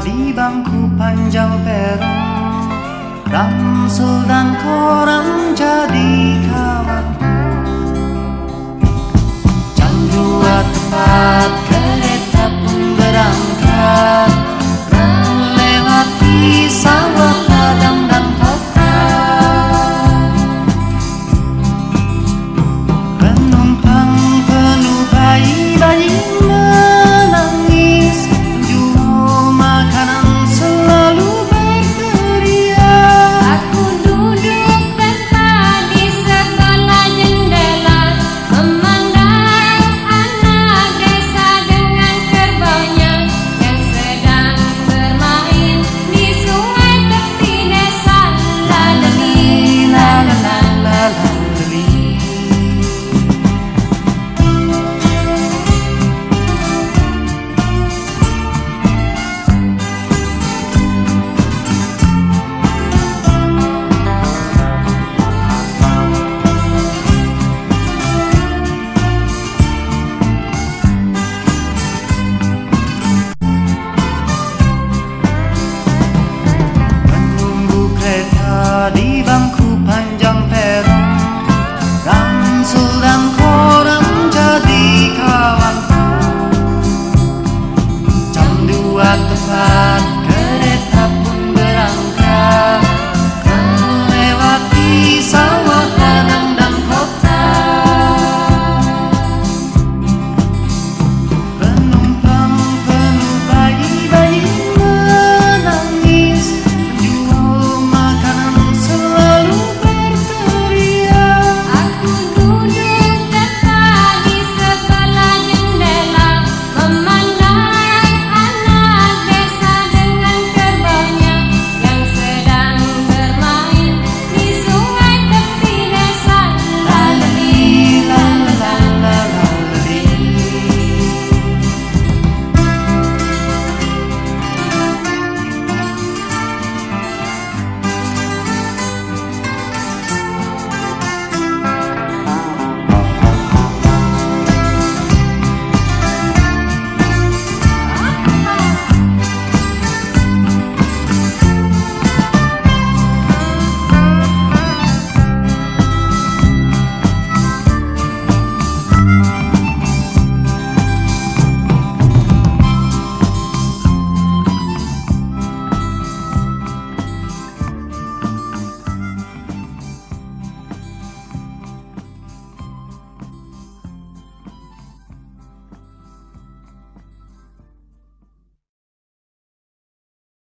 di bangku panjang peron. Ransel dan korang jadi kawan.